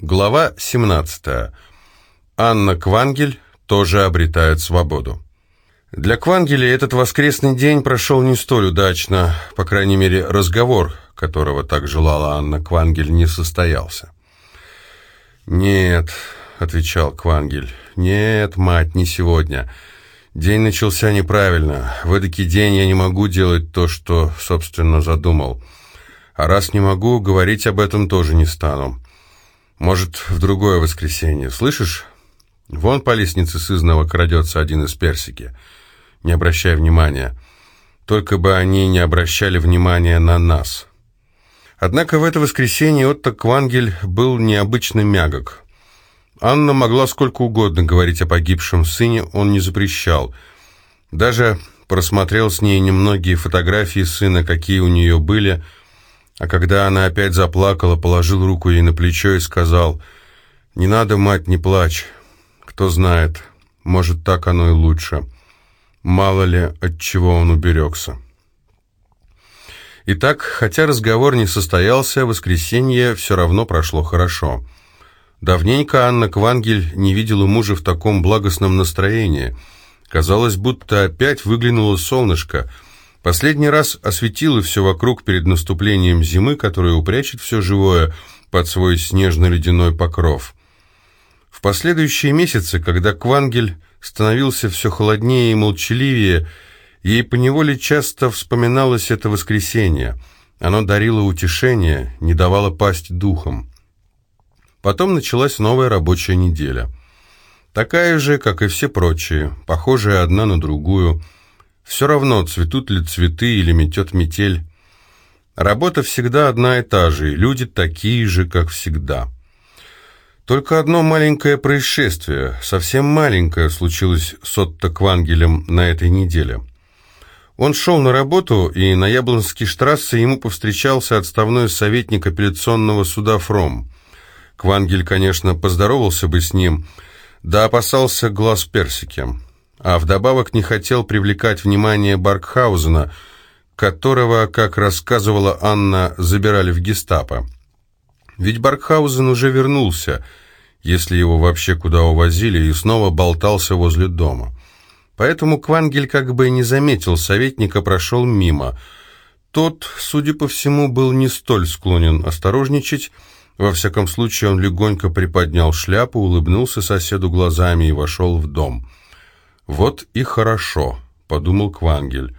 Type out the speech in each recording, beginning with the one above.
Глава 17. Анна Квангель тоже обретает свободу. Для Квангеля этот воскресный день прошел не столь удачно, по крайней мере, разговор, которого так желала Анна Квангель, не состоялся. «Нет», — отвечал Квангель, — «нет, мать, не сегодня. День начался неправильно. В эдакий день я не могу делать то, что, собственно, задумал. А раз не могу, говорить об этом тоже не стану». Может, в другое воскресенье. Слышишь? Вон по лестнице сызного крадется один из персики. Не обращай внимания. Только бы они не обращали внимания на нас. Однако в это воскресенье Отто Квангель был необычно мягок. Анна могла сколько угодно говорить о погибшем сыне, он не запрещал. Даже просмотрел с ней немногие фотографии сына, какие у нее были, а когда она опять заплакала, положил руку ей на плечо и сказал, «Не надо, мать, не плачь. Кто знает, может, так оно и лучше. Мало ли, от чего он уберегся». Итак, хотя разговор не состоялся, воскресенье все равно прошло хорошо. Давненько Анна Квангель не видела мужа в таком благостном настроении. Казалось, будто опять выглянуло солнышко – Последний раз осветила все вокруг перед наступлением зимы, которая упрячет все живое под свой снежно-ледяной покров. В последующие месяцы, когда Квангель становился все холоднее и молчаливее, ей поневоле часто вспоминалось это воскресенье. Оно дарило утешение, не давало пасть духом. Потом началась новая рабочая неделя. Такая же, как и все прочие, похожая одна на другую – все равно, цветут ли цветы или метет метель. Работа всегда одна и та же, и люди такие же, как всегда. Только одно маленькое происшествие, совсем маленькое, случилось с Отто Квангелем на этой неделе. Он шел на работу, и на Яблонский штрассе ему повстречался отставной советник апелляционного суда Фром. Квангель, конечно, поздоровался бы с ним, да опасался глаз персики а вдобавок не хотел привлекать внимание Баркхаузена, которого, как рассказывала Анна, забирали в гестапо. Ведь Баркхаузен уже вернулся, если его вообще куда увозили, и снова болтался возле дома. Поэтому Квангель как бы не заметил советника, прошел мимо. Тот, судя по всему, был не столь склонен осторожничать, во всяком случае он легонько приподнял шляпу, улыбнулся соседу глазами и вошел в дом. «Вот и хорошо», — подумал Квангель.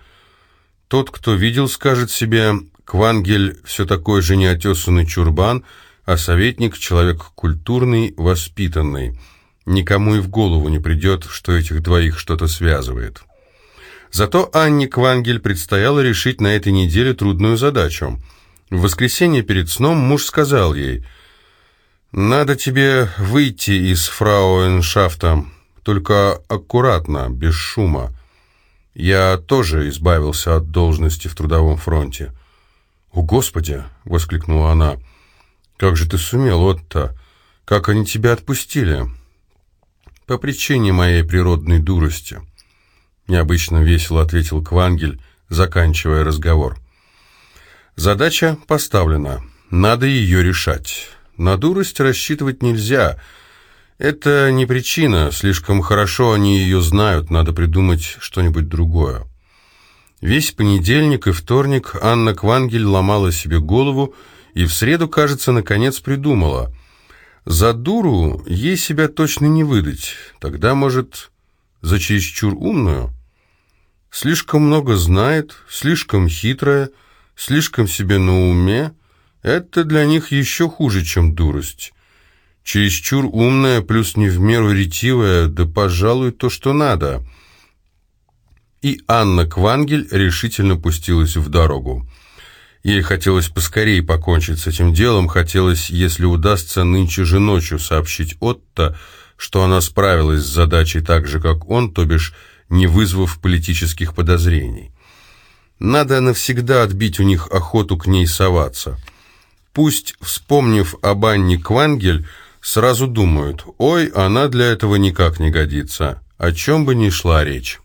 «Тот, кто видел, скажет себе, Квангель все такой же неотесанный чурбан, а советник — человек культурный, воспитанный. Никому и в голову не придет, что этих двоих что-то связывает». Зато Анне Квангель предстояло решить на этой неделе трудную задачу. В воскресенье перед сном муж сказал ей, «Надо тебе выйти из фрауэншафта, только аккуратно, без шума. Я тоже избавился от должности в трудовом фронте. «О, Господи!» — воскликнула она. «Как же ты сумел, Отто? Как они тебя отпустили?» «По причине моей природной дурости», — необычно весело ответил Квангель, заканчивая разговор. «Задача поставлена. Надо ее решать. На дурость рассчитывать нельзя». Это не причина, слишком хорошо они ее знают, надо придумать что-нибудь другое. Весь понедельник и вторник Анна Квангель ломала себе голову и в среду, кажется, наконец придумала. За дуру ей себя точно не выдать, тогда, может, за чересчур умную? Слишком много знает, слишком хитрая, слишком себе на уме. Это для них еще хуже, чем дурость. Чересчур умная, плюс не в меру ретивая, да, пожалуй, то, что надо. И Анна Квангель решительно пустилась в дорогу. Ей хотелось поскорее покончить с этим делом, хотелось, если удастся, нынче же ночью сообщить Отто, что она справилась с задачей так же, как он, то бишь не вызвав политических подозрений. Надо навсегда отбить у них охоту к ней соваться. Пусть, вспомнив об Анне Квангель, сразу думают, ой, она для этого никак не годится, о чем бы ни шла речь.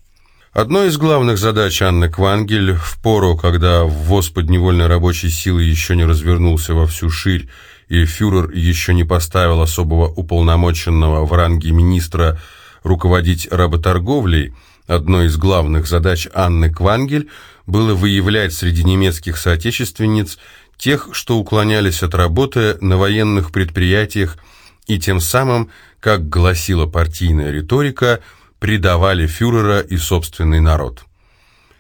Одной из главных задач Анны Квангель в пору, когда ввоз подневольной рабочей силы еще не развернулся во всю ширь и фюрер еще не поставил особого уполномоченного в ранге министра руководить работорговлей, одной из главных задач Анны Квангель было выявлять среди немецких соотечественниц тех, что уклонялись от работы на военных предприятиях и тем самым, как гласила партийная риторика, предавали фюрера и собственный народ.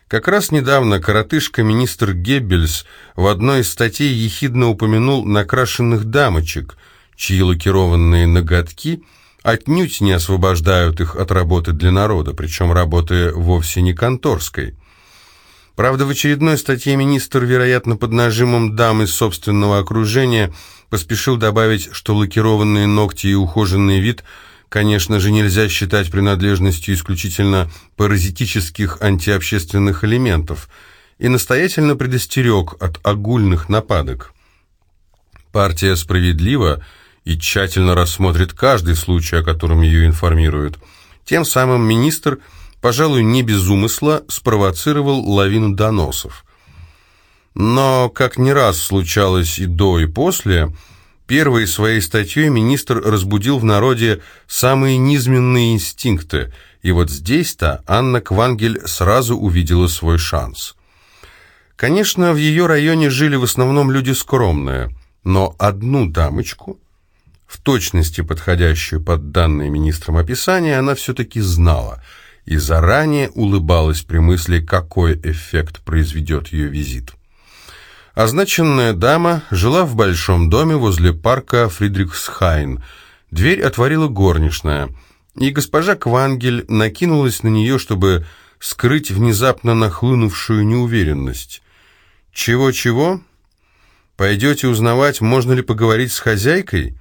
Как раз недавно коротышка-министр Геббельс в одной из статей ехидно упомянул накрашенных дамочек, чьи лакированные ноготки отнюдь не освобождают их от работы для народа, причем работы вовсе не конторской. Правда, в очередной статье министр, вероятно, под нажимом дам из собственного окружения, поспешил добавить, что лакированные ногти и ухоженный вид – конечно же, нельзя считать принадлежностью исключительно паразитических антиобщественных элементов и настоятельно предостерег от огульных нападок. Партия справедлива и тщательно рассмотрит каждый случай, о котором ее информируют. Тем самым министр, пожалуй, не без умысла, спровоцировал лавину доносов. Но, как не раз случалось и до, и после, Первой своей статьей министр разбудил в народе самые низменные инстинкты, и вот здесь-то Анна Квангель сразу увидела свой шанс. Конечно, в ее районе жили в основном люди скромные, но одну дамочку, в точности подходящую под данное министром описание, она все-таки знала и заранее улыбалась при мысли, какой эффект произведет ее визит. Означенная дама жила в большом доме возле парка Фридрихсхайн. Дверь отворила горничная, и госпожа Квангель накинулась на нее, чтобы скрыть внезапно нахлынувшую неуверенность. «Чего-чего? Пойдете узнавать, можно ли поговорить с хозяйкой?»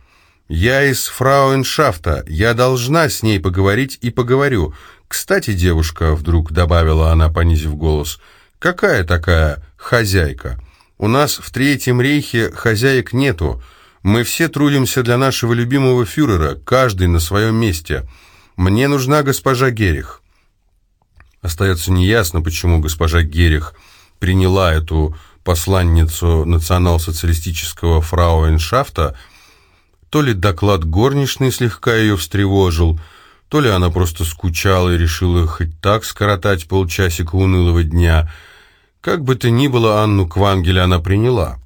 «Я из фрауеншафта, я должна с ней поговорить и поговорю. Кстати, девушка, — вдруг добавила она, понизив голос, — какая такая хозяйка?» У нас в Третьем рейхе хозяек нету. Мы все трудимся для нашего любимого фюрера, каждый на своем месте. Мне нужна госпожа Герих». Остается неясно, почему госпожа Герих приняла эту посланницу национал-социалистического фрауеншафта, то ли доклад горничной слегка ее встревожил, то ли она просто скучала и решила хоть так скоротать полчасика унылого дня – как бы то ни было, Анну Квангеля она приняла.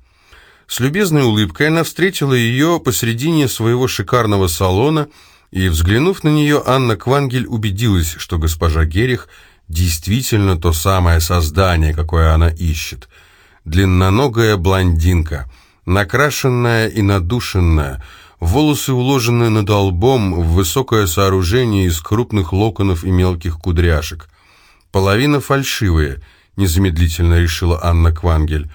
С любезной улыбкой она встретила ее посредине своего шикарного салона, и, взглянув на нее, Анна Квангель убедилась, что госпожа Герих действительно то самое создание, какое она ищет. Длинноногая блондинка, накрашенная и надушенная, волосы уложены над лбом в высокое сооружение из крупных локонов и мелких кудряшек. Половина фальшивые – незамедлительно решила Анна Квангель.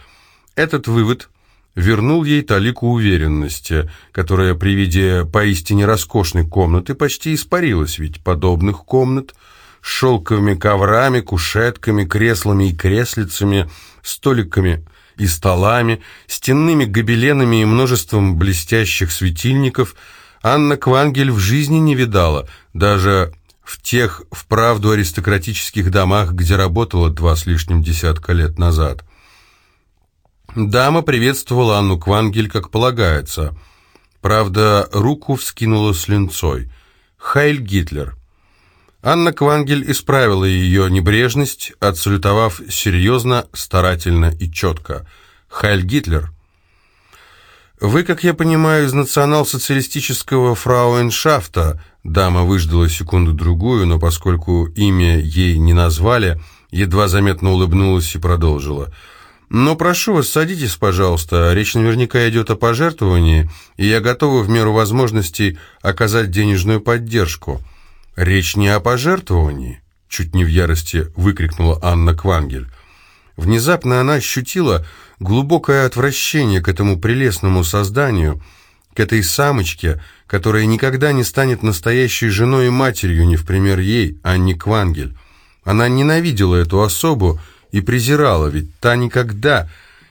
Этот вывод вернул ей талику уверенности, которая при виде поистине роскошной комнаты почти испарилась, ведь подобных комнат с шелковыми коврами, кушетками, креслами и креслицами, столиками и столами, стенными гобеленами и множеством блестящих светильников Анна Квангель в жизни не видала, даже в тех, вправду, аристократических домах, где работала два с лишним десятка лет назад. Дама приветствовала Анну Квангель, как полагается. Правда, руку вскинула с линцой. «Хайль Гитлер». Анна Квангель исправила ее небрежность, отсалютовав серьезно, старательно и четко. «Хайль Гитлер». «Вы, как я понимаю, из национал-социалистического фрауеншафта», Дама выждала секунду-другую, но поскольку имя ей не назвали, едва заметно улыбнулась и продолжила. «Но прошу вас, садитесь, пожалуйста. Речь наверняка идет о пожертвовании, и я готова в меру возможностей оказать денежную поддержку». «Речь не о пожертвовании», — чуть не в ярости выкрикнула Анна Квангель. Внезапно она ощутила глубокое отвращение к этому прелестному созданию, к этой самочке — которая никогда не станет настоящей женой и матерью, не в пример ей, Анне Квангель. Она ненавидела эту особу и презирала, ведь та никогда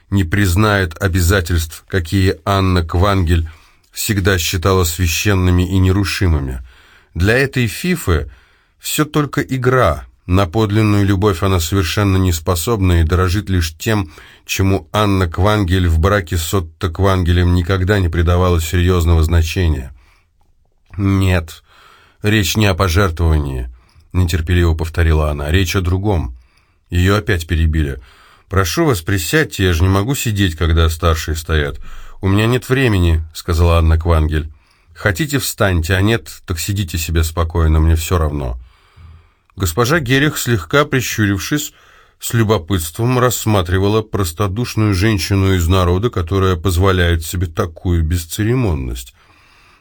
не признает обязательств, какие Анна Квангель всегда считала священными и нерушимыми. Для этой фифы все только игра, На подлинную любовь она совершенно не способна и дорожит лишь тем, чему Анна Квангель в браке с Отто Квангелем никогда не придавала серьезного значения. «Нет, речь не о пожертвовании», — нетерпеливо повторила она, — «речь о другом». Ее опять перебили. «Прошу вас, присядьте, я же не могу сидеть, когда старшие стоят. У меня нет времени», — сказала Анна Квангель. «Хотите, встаньте, а нет, так сидите себе спокойно, мне все равно». Госпожа Герих, слегка прищурившись, с любопытством рассматривала простодушную женщину из народа, которая позволяет себе такую бесцеремонность.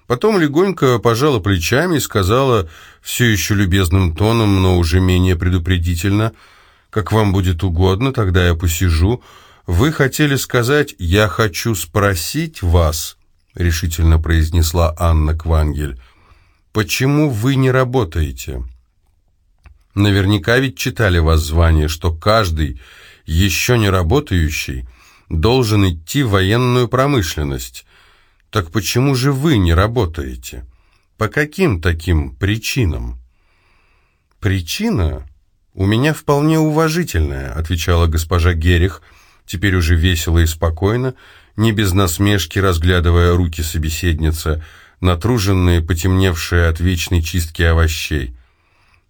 Потом легонько пожала плечами и сказала все еще любезным тоном, но уже менее предупредительно, «Как вам будет угодно, тогда я посижу. Вы хотели сказать, я хочу спросить вас», — решительно произнесла Анна Квангель, «почему вы не работаете?» Наверняка ведь читали воззвание, что каждый, еще не работающий, должен идти в военную промышленность. Так почему же вы не работаете? По каким таким причинам? Причина у меня вполне уважительная, отвечала госпожа Герих, теперь уже весело и спокойно, не без насмешки разглядывая руки собеседницы, натруженные, потемневшие от вечной чистки овощей.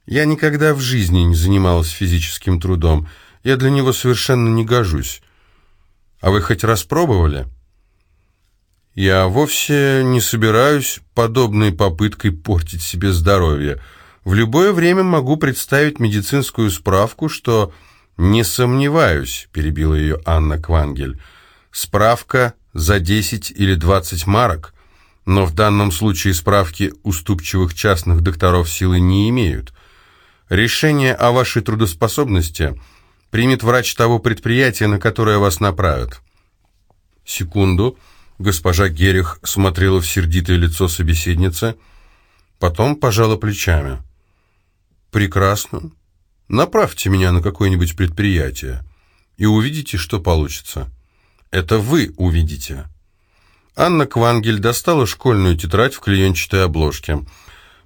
Я никогда в жизни не занималась физическим трудом. Я для него совершенно не гожусь. А вы хоть раз пробовали? Я вовсе не собираюсь подобной попыткой портить себе здоровье. В любое время могу представить медицинскую справку, что «Не сомневаюсь», — перебила ее Анна Квангель. «Справка за 10 или 20 марок, но в данном случае справки уступчивых частных докторов силы не имеют. Решение о вашей трудоспособности примет врач того предприятия, на которое вас направят. Секунду. Госпожа Герих смотрела в сердитое лицо собеседницы, потом пожала плечами. «Прекрасно. Направьте меня на какое-нибудь предприятие и увидите, что получится. Это вы увидите». Анна Квангель достала школьную тетрадь в клеенчатой обложке –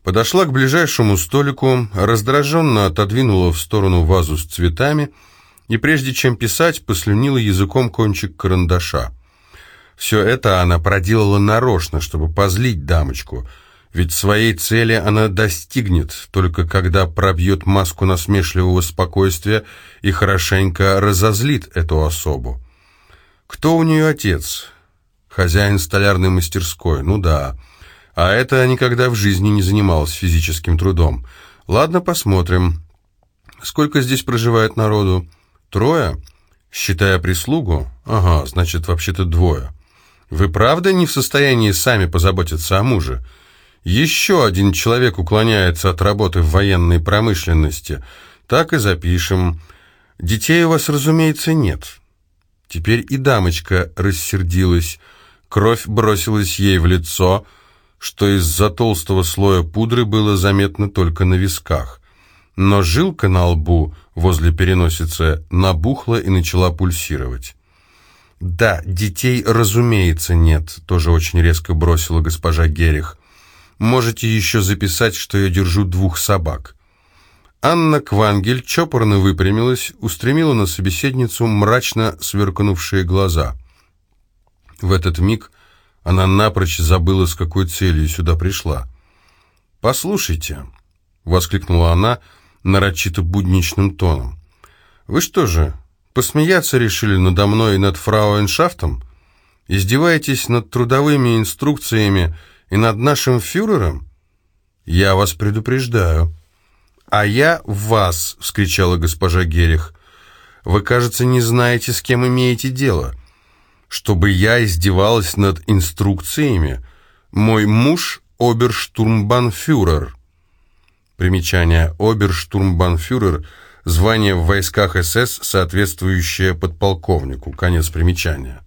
подошла к ближайшему столику, раздраженно отодвинула в сторону вазу с цветами и, прежде чем писать, послюнила языком кончик карандаша. Все это она проделала нарочно, чтобы позлить дамочку, ведь своей цели она достигнет, только когда пробьет маску насмешливого спокойствия и хорошенько разозлит эту особу. Кто у нее отец? Хозяин столярной мастерской, ну да, а это никогда в жизни не занималась физическим трудом. Ладно, посмотрим. Сколько здесь проживает народу? Трое? Считая прислугу? Ага, значит, вообще-то двое. Вы правда не в состоянии сами позаботиться о муже? Еще один человек уклоняется от работы в военной промышленности. Так и запишем. Детей у вас, разумеется, нет. Теперь и дамочка рассердилась. Кровь бросилась ей в лицо — что из-за толстого слоя пудры было заметно только на висках. Но жилка на лбу возле переносицы набухла и начала пульсировать. «Да, детей, разумеется, нет», — тоже очень резко бросила госпожа Герих. «Можете еще записать, что я держу двух собак». Анна Квангель чопорно выпрямилась, устремила на собеседницу мрачно сверкнувшие глаза. В этот миг она напрочь забыла, с какой целью сюда пришла. «Послушайте», — воскликнула она нарочито будничным тоном, «вы что же, посмеяться решили надо мной и над фрауэншафтом? Издеваетесь над трудовыми инструкциями и над нашим фюрером? Я вас предупреждаю». «А я вас!» — вскричала госпожа Герих. «Вы, кажется, не знаете, с кем имеете дело чтобы я издевалась над инструкциями. Мой муж — оберштурмбанфюрер. Примечание. Оберштурмбанфюрер — звание в войсках СС, соответствующее подполковнику. Конец примечания.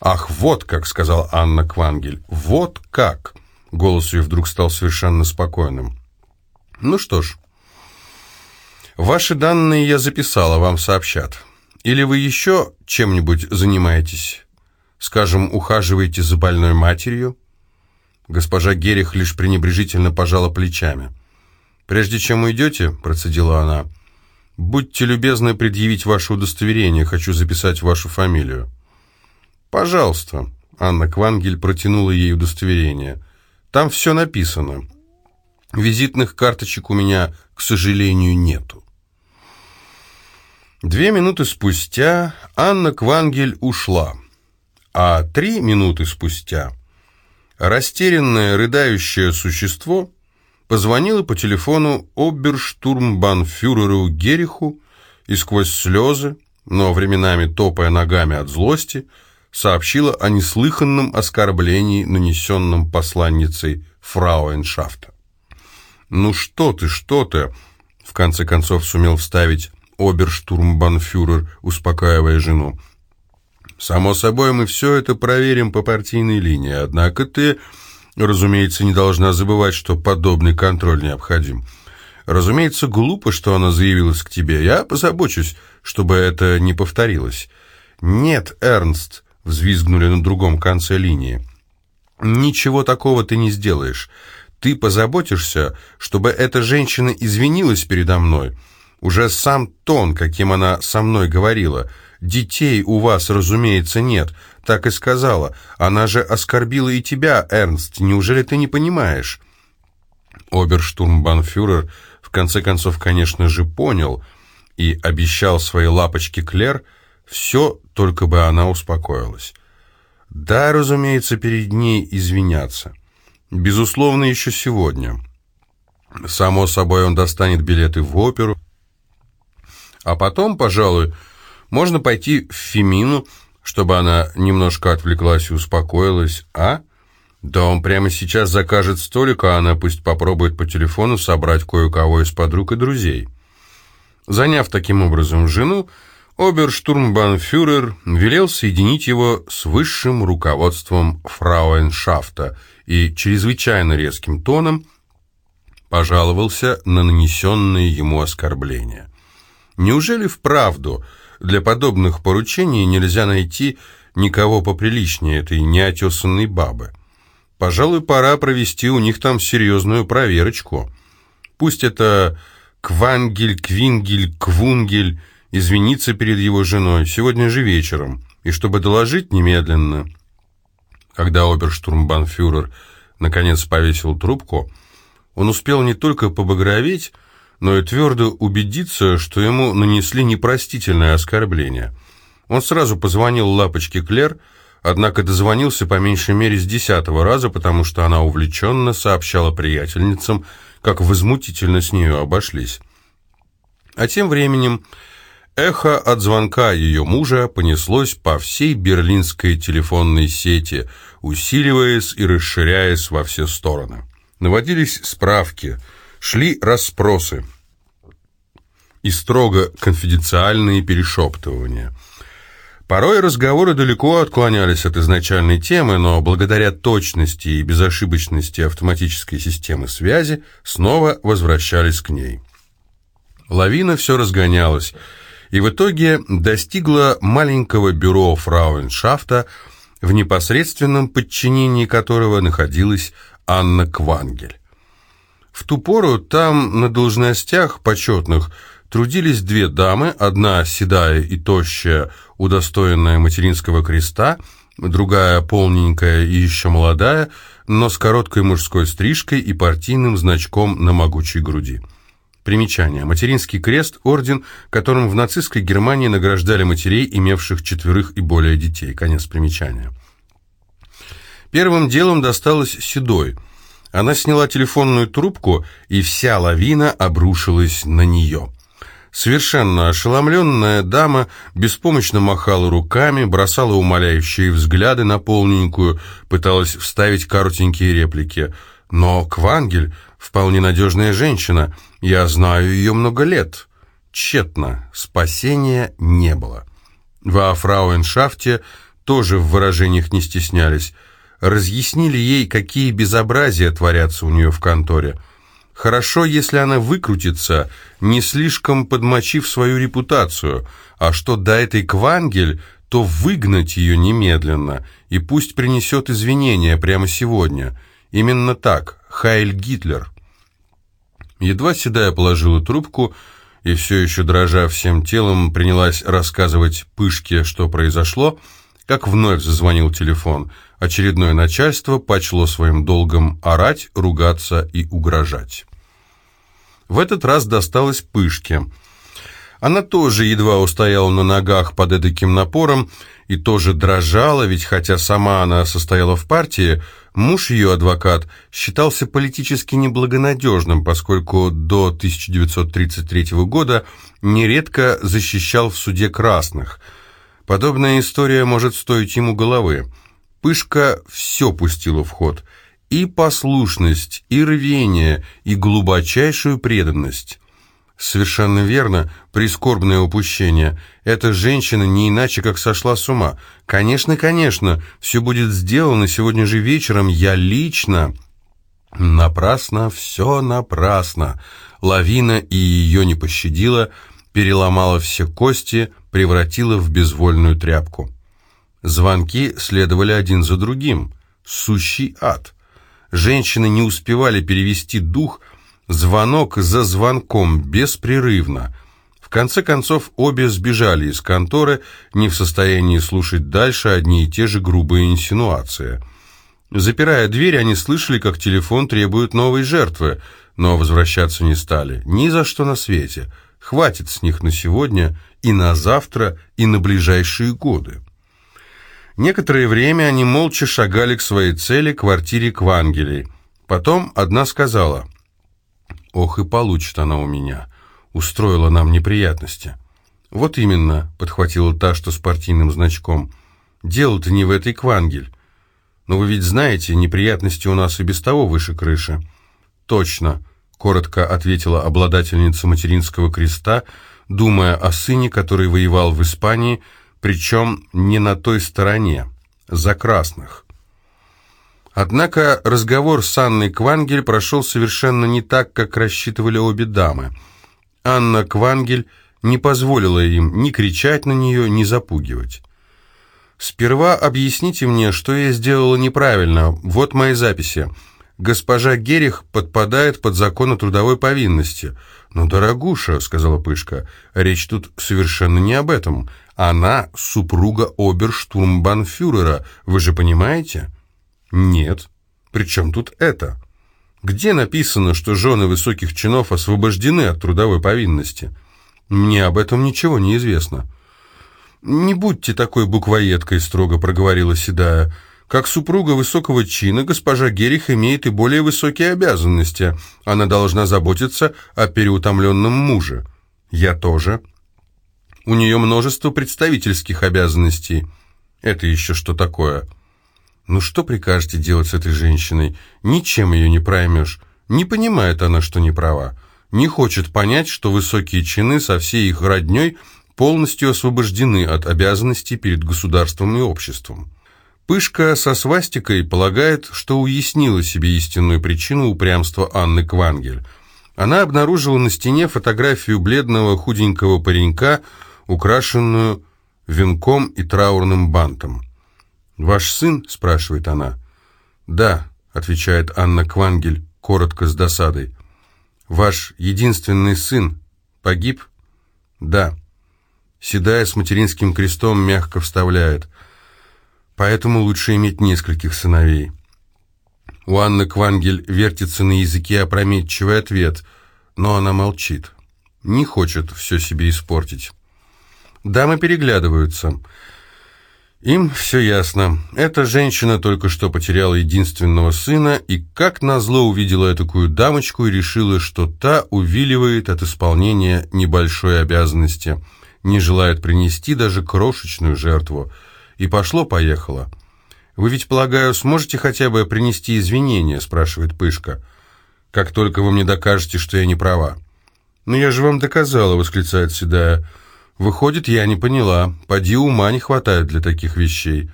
«Ах, вот как!» — сказал Анна Квангель. «Вот как!» Голос ее вдруг стал совершенно спокойным. «Ну что ж, ваши данные я записала, вам сообщат. Или вы еще чем-нибудь занимаетесь? Скажем, ухаживаете за больной матерью?» Госпожа Герих лишь пренебрежительно пожала плечами. «Прежде чем уйдете», — процедила она, — «будьте любезны предъявить ваше удостоверение, хочу записать вашу фамилию». «Пожалуйста», — Анна Квангель протянула ей удостоверение. «Там все написано. Визитных карточек у меня, к сожалению, нету». Две минуты спустя Анна Квангель ушла, а три минуты спустя растерянное рыдающее существо позвонило по телефону оберштурмбанфюреру Гериху и сквозь слезы, но временами топая ногами от злости, сообщила о неслыханном оскорблении, нанесенном посланницей фрауеншафта. «Ну что ты, что ты!» — в конце концов сумел вставить оберштурмбанфюрер, успокаивая жену. «Само собой, мы все это проверим по партийной линии, однако ты, разумеется, не должна забывать, что подобный контроль необходим. Разумеется, глупо, что она заявилась к тебе. Я позабочусь, чтобы это не повторилось». «Нет, Эрнст», — взвизгнули на другом конце линии. «Ничего такого ты не сделаешь. Ты позаботишься, чтобы эта женщина извинилась передо мной». Уже сам тон, каким она со мной говорила. «Детей у вас, разумеется, нет», так и сказала. «Она же оскорбила и тебя, Эрнст, неужели ты не понимаешь?» Оберштурмбанфюрер в конце концов, конечно же, понял и обещал своей лапочке Клер все, только бы она успокоилась. Да, разумеется, перед ней извиняться. Безусловно, еще сегодня. Само собой, он достанет билеты в оперу, а потом, пожалуй, можно пойти в Фемину, чтобы она немножко отвлеклась и успокоилась, а? Да он прямо сейчас закажет столик, а она пусть попробует по телефону собрать кое-кого из подруг и друзей. Заняв таким образом жену, оберштурмбанфюрер велел соединить его с высшим руководством фрауеншафта и чрезвычайно резким тоном пожаловался на нанесенные ему оскорбления. Неужели вправду для подобных поручений нельзя найти никого поприличнее этой неотесанной бабы? Пожалуй, пора провести у них там серьезную проверочку. Пусть это Квангель, Квингель, Квунгель извинится перед его женой сегодня же вечером, и чтобы доложить немедленно. Когда оберштурмбанфюрер наконец повесил трубку, он успел не только побагроветь, но и твердо убедиться, что ему нанесли непростительное оскорбление. Он сразу позвонил лапочке Клер, однако дозвонился по меньшей мере с десятого раза, потому что она увлеченно сообщала приятельницам, как возмутительно с нею обошлись. А тем временем эхо от звонка ее мужа понеслось по всей берлинской телефонной сети, усиливаясь и расширяясь во все стороны. Наводились справки – шли расспросы и строго конфиденциальные перешептывания. Порой разговоры далеко отклонялись от изначальной темы, но благодаря точности и безошибочности автоматической системы связи снова возвращались к ней. Лавина все разгонялась, и в итоге достигла маленького бюро фрауеншафта, в непосредственном подчинении которого находилась Анна Квангель. В ту пору там на должностях почетных трудились две дамы, одна седая и тощая, удостоенная материнского креста, другая полненькая и еще молодая, но с короткой мужской стрижкой и партийным значком на могучей груди. Примечание. Материнский крест – орден, которым в нацистской Германии награждали матерей, имевших четверых и более детей. Конец примечания. Первым делом досталось седой – она сняла телефонную трубку, и вся лавина обрушилась на нее. Совершенно ошеломленная дама беспомощно махала руками, бросала умоляющие взгляды на полненькую, пыталась вставить коротенькие реплики. «Но Квангель — вполне надежная женщина, я знаю ее много лет». Тщетно, спасения не было. Во фрауеншафте тоже в выражениях не стеснялись разъяснили ей, какие безобразия творятся у нее в конторе. Хорошо, если она выкрутится, не слишком подмочив свою репутацию, а что до этой Квангель, то выгнать ее немедленно, и пусть принесет извинения прямо сегодня. Именно так, Хайль Гитлер. Едва Седая положила трубку и все еще дрожа всем телом принялась рассказывать Пышке, что произошло, как вновь зазвонил телефон. Очередное начальство почло своим долгом орать, ругаться и угрожать. В этот раз досталось Пышке. Она тоже едва устояла на ногах под эдаким напором и тоже дрожала, ведь хотя сама она состояла в партии, муж ее, адвокат, считался политически неблагонадежным, поскольку до 1933 года нередко защищал в суде красных. Подобная история может стоить ему головы. Пышка все пустила в ход – и послушность, и рвение, и глубочайшую преданность. Совершенно верно, прискорбное упущение. Эта женщина не иначе, как сошла с ума. Конечно, конечно, все будет сделано сегодня же вечером, я лично... Напрасно, все напрасно. Лавина и ее не пощадила, переломала все кости, превратила в безвольную тряпку. Звонки следовали один за другим. Сущий ад. Женщины не успевали перевести дух, звонок за звонком, беспрерывно. В конце концов, обе сбежали из конторы, не в состоянии слушать дальше одни и те же грубые инсинуации. Запирая дверь, они слышали, как телефон требует новой жертвы, но возвращаться не стали. Ни за что на свете. Хватит с них на сегодня и на завтра, и на ближайшие годы. Некоторое время они молча шагали к своей цели, квартире Квангелей. Потом одна сказала, «Ох, и получит она у меня. Устроила нам неприятности». «Вот именно», — подхватила та, что с партийным значком. «Дело-то не в этой Квангель. Но вы ведь знаете, неприятности у нас и без того выше крыши». «Точно», — коротко ответила обладательница материнского креста, думая о сыне, который воевал в Испании, — причем не на той стороне, за красных. Однако разговор с Анной Квангель прошел совершенно не так, как рассчитывали обе дамы. Анна Квангель не позволила им ни кричать на нее, ни запугивать. «Сперва объясните мне, что я сделала неправильно. Вот мои записи. Госпожа Герих подпадает под закон о трудовой повинности». «Ну, дорогуша», — сказала Пышка, — «речь тут совершенно не об этом. Она супруга оберштурмбанфюрера, вы же понимаете? Нет. Причем тут это? Где написано, что жены высоких чинов освобождены от трудовой повинности? Мне об этом ничего не известно. «Не будьте такой буквоедкой», — строго проговорила Седая. «Как супруга высокого чина, госпожа Герих имеет и более высокие обязанности. Она должна заботиться о переутомленном муже. Я тоже». У нее множество представительских обязанностей. Это еще что такое? Ну что прикажете делать с этой женщиной? Ничем ее не проймешь. Не понимает она, что не права. Не хочет понять, что высокие чины со всей их родней полностью освобождены от обязанностей перед государством и обществом. Пышка со свастикой полагает, что уяснила себе истинную причину упрямства Анны Квангель. Она обнаружила на стене фотографию бледного худенького паренька, украшенную венком и траурным бантом. «Ваш сын?» – спрашивает она. «Да», – отвечает Анна Квангель, коротко с досадой. «Ваш единственный сын погиб?» «Да». Седая с материнским крестом мягко вставляет. «Поэтому лучше иметь нескольких сыновей». У Анны Квангель вертится на языке опрометчивый ответ, но она молчит. Не хочет все себе испортить. Дамы переглядываются. Им все ясно. Эта женщина только что потеряла единственного сына и как назло увидела такую дамочку и решила, что та увиливает от исполнения небольшой обязанности, не желает принести даже крошечную жертву. И пошло-поехало. «Вы ведь, полагаю, сможете хотя бы принести извинения?» – спрашивает Пышка. «Как только вы мне докажете, что я не права». «Но я же вам доказала», – восклицает Седая. Выходит, я не поняла. Поди ума не хватает для таких вещей.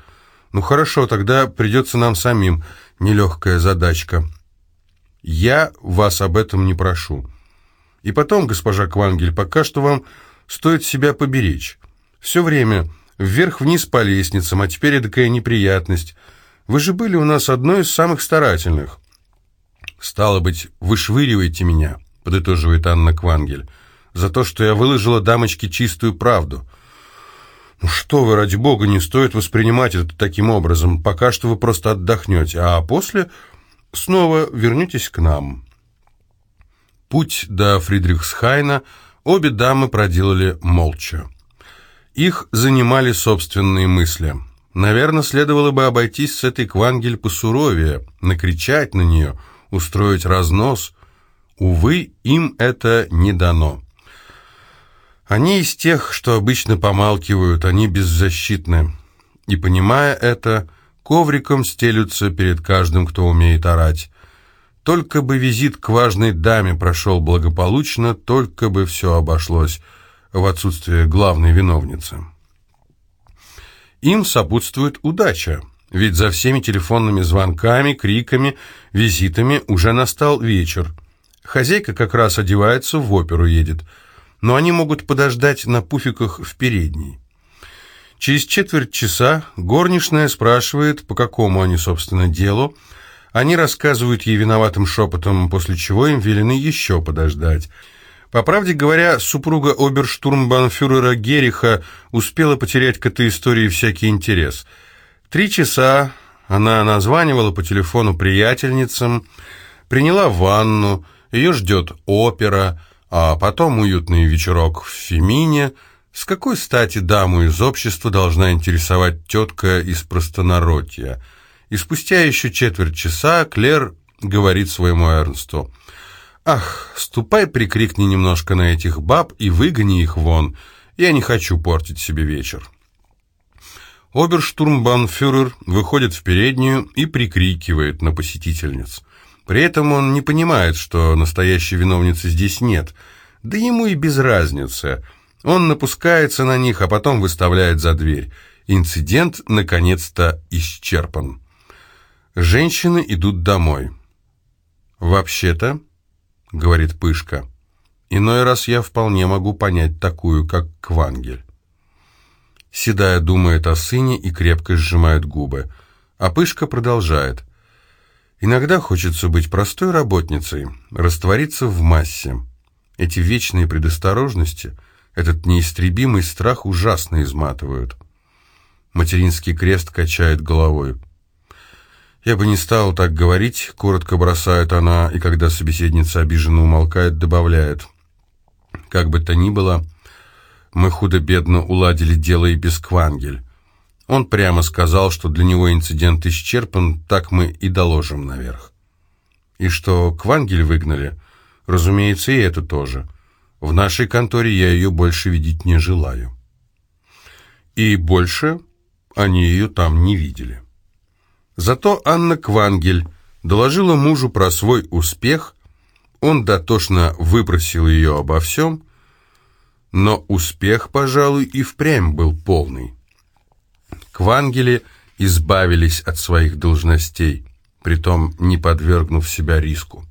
Ну хорошо, тогда придется нам самим. Нелегкая задачка. Я вас об этом не прошу. И потом, госпожа Квангель, пока что вам стоит себя поберечь. Все время вверх-вниз по лестницам, а теперь такая неприятность. Вы же были у нас одной из самых старательных. Стало быть, вышвыриваете меня. подытоживает Анна Квангель. «За то, что я выложила дамочке чистую правду». «Ну что вы, ради бога, не стоит воспринимать это таким образом. Пока что вы просто отдохнете, а после снова вернетесь к нам». Путь до Фридрихсхайна обе дамы проделали молча. Их занимали собственные мысли. Наверное, следовало бы обойтись с этой Квангель посуровее, накричать на нее, устроить разнос. Увы, им это не дано. Они из тех, что обычно помалкивают, они беззащитны. И, понимая это, ковриком стелются перед каждым, кто умеет орать. Только бы визит к важной даме прошел благополучно, только бы все обошлось в отсутствие главной виновницы. Им сопутствует удача, ведь за всеми телефонными звонками, криками, визитами уже настал вечер. Хозяйка как раз одевается, в оперу едет, но они могут подождать на пуфиках в передней. Через четверть часа горничная спрашивает, по какому они, собственно, делу, они рассказывают ей виноватым шепотом, после чего им велено еще подождать. По правде говоря, супруга оберштурмбанфюрера Гериха успела потерять к этой истории всякий интерес. Три часа она названивала по телефону приятельницам, приняла ванну, ее ждет опера, а потом уютный вечерок в Фемине. С какой стати даму из общества должна интересовать тетка из простонародья – и спустя еще четверть часа Клер говорит своему Эрнсту, «Ах, ступай, прикрикни немножко на этих баб и выгони их вон. Я не хочу портить себе вечер». Оберштурмбанфюрер выходит в переднюю и прикрикивает на посетительниц. При этом он не понимает, что настоящей виновницы здесь нет, да ему и без разницы. Он напускается на них, а потом выставляет за дверь. Инцидент наконец-то исчерпан. Женщины идут домой. «Вообще-то», — говорит Пышка, — «иной раз я вполне могу понять такую, как Квангель». Седая думает о сыне и крепко сжимает губы, а Пышка продолжает. «Иногда хочется быть простой работницей, раствориться в массе. Эти вечные предосторожности, этот неистребимый страх ужасно изматывают». Материнский крест качает головой. «Я бы не стал так говорить», — коротко бросает она, и когда собеседница обиженно умолкает, добавляет. «Как бы то ни было, мы худо-бедно уладили дело и без Квангель. Он прямо сказал, что для него инцидент исчерпан, так мы и доложим наверх. И что Квангель выгнали, разумеется, и это тоже. В нашей конторе я ее больше видеть не желаю». И больше они ее там не видели. Зато Анна Квангель доложила мужу про свой успех, он дотошно выпросил ее обо всем, но успех, пожалуй, и впрямь был полный. Квангели избавились от своих должностей, притом не подвергнув себя риску.